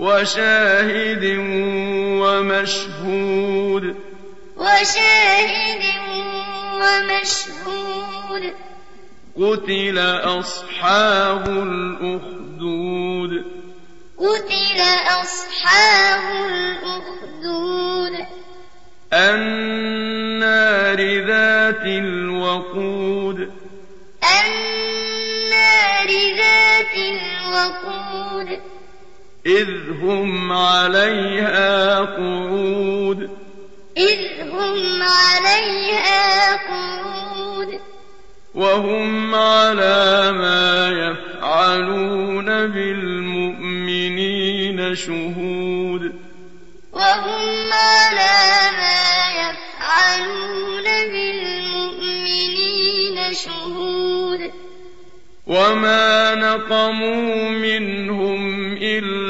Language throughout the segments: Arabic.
وشاهد ومشهود. وشاهد ومشهود. قتل أصحاب الأخدود. قتل أصحاب الأخدود. النار ذات الوقود. النار ذات الوقود. إذ هم عليها قعود. إذ هم عليها قعود. وهم على ما يفعلون بالمؤمنين شهود. وهم على ما يفعلون بالمؤمنين شهود. وما نقموا منهم إلا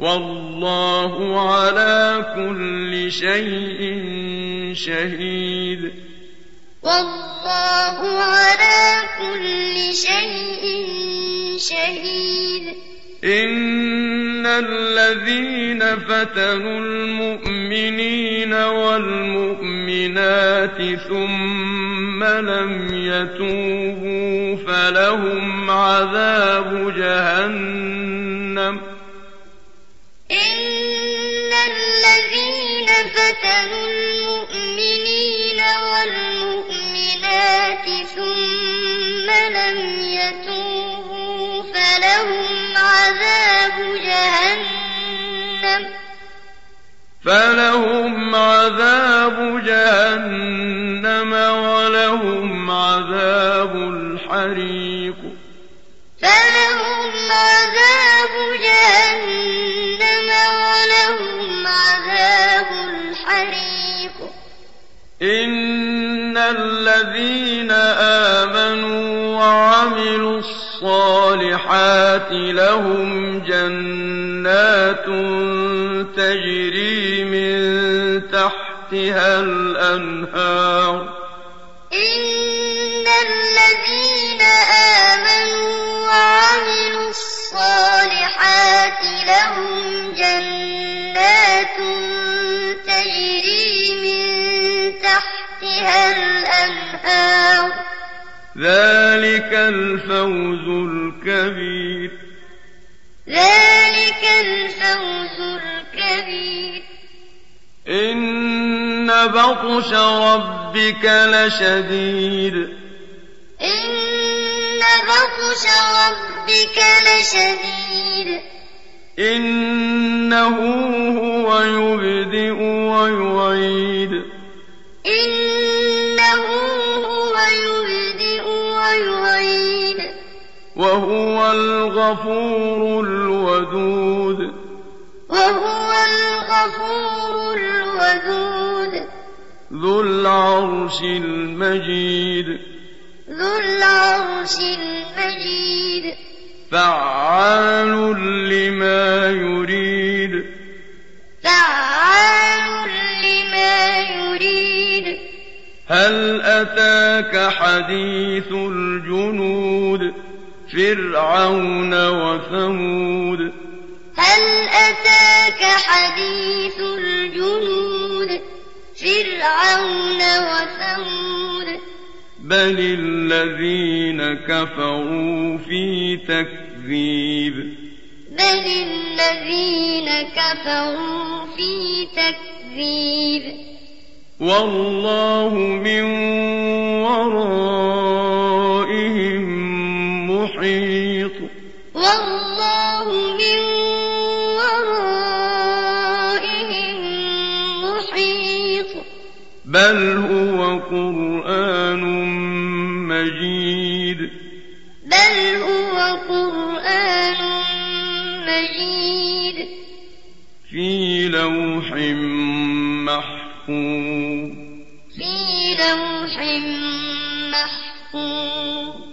والله على كل شيء شهيد. والله على كل شيء شهيد. إن الذين فتنوا المؤمنين والمؤمنات ثم لم يتوبوا فلهم عذاب جهنم. فتنوا المؤمنين والمؤمنات ثم لم يتوبوا فلهم عذاب جهنم. فلهم عذاب جهنم ولهم عذاب الذين آمنوا وعملوا الصالحات لهم جنات تجري من تحتها الأنهار. إن الذين آمنوا وعملوا الصالحات لهم الفوز الكبير. ذلك الفوز الكبير. إن بطش ربك لشديد. إن بطش ربك لشديد. إنه هو يبدئ الغفور الودود. وهو الغفور الودود. ذو العرش المجيد. ذو العرش المجيد. فعال لما يريد. فعال لما يريد. هل أتاك حديث الجنود؟ فرعون وثمود. هل أتاك حديث الجنود؟ فرعون وثمود. بل الذين كفروا في تكذيب. بل الذين كفروا في تكذيب. والله من ورائهم. بل هو قرآن مجيد بل هو قرآن مجيد في لوح محفوظ في لوح محفوظ